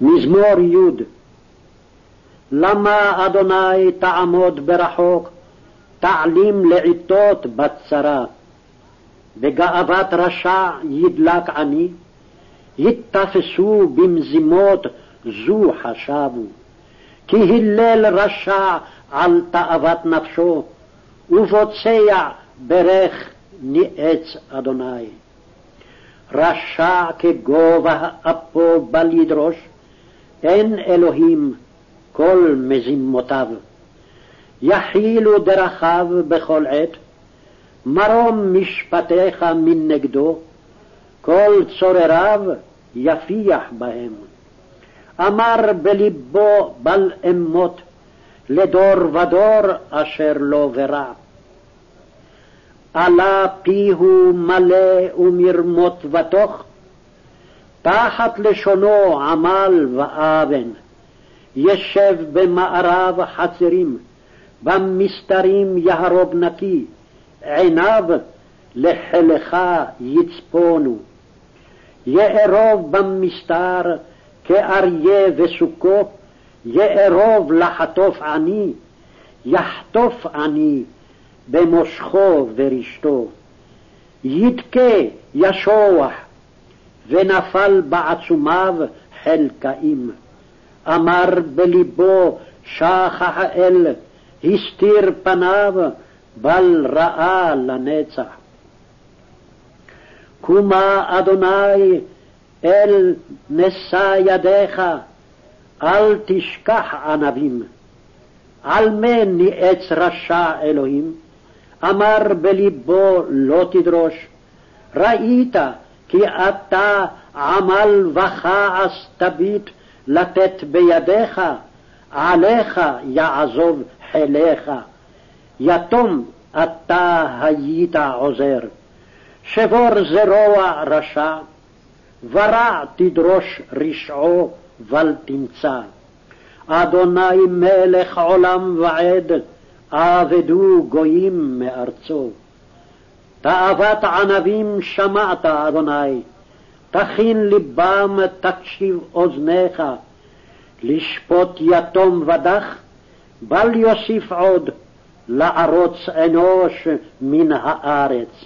מזמור י. למה אדוני תעמוד ברחוק, תעלים לעתות בצרה, בגאוות רשע ידלק עני, יתפסו במזימות זו חשבו, כי הלל רשע על תאוות נפשו, ובוצע ברך ניאץ אדוני. רשע כגובה אפו בל ידרוש, אין אלוהים כל מזימותיו. יכילו דרכיו בכל עת, מרום משפטיך מנגדו, כל צורריו יפיח בהם. אמר בלבו בל אמות, לדור ודור אשר לא ברע. עלה פיהו מלא ומרמות ותוך, תחת לשונו עמל ואוון. ישב במערב חצרים, במסתרים יהרוג נקי, עיניו לחילך יצפונו. יארוב במסתר כאריה וסוכו, יארוב לחטוף עני, יחטוף עני במושכו ורשתו. ידכה ישוח, ונפל בעצומיו חלקאים. אמר בלבו שח האל, הסתיר פניו, בל ראה לנצח. קומה אדוני אל נשא ידיך, אל תשכח ענבים. על מה ניאץ רשע אלוהים? אמר בלבו לא תדרוש. ראית כי אתה עמל וכעס תביט לתת בידיך, עליך יעזוב חיליך. יתום אתה היית עוזר. שבור זרוע רשע, ורע תדרוש רשעו, בל תמצא. אדוני מלך עולם ועד, אבדו גויים מארצו. תאוות ענבים שמעת, אדוני, תכין לבם תקשיב אוזניך, לשפוט יתום ודח, בל יוסיף עוד לערוץ אנוש מן הארץ.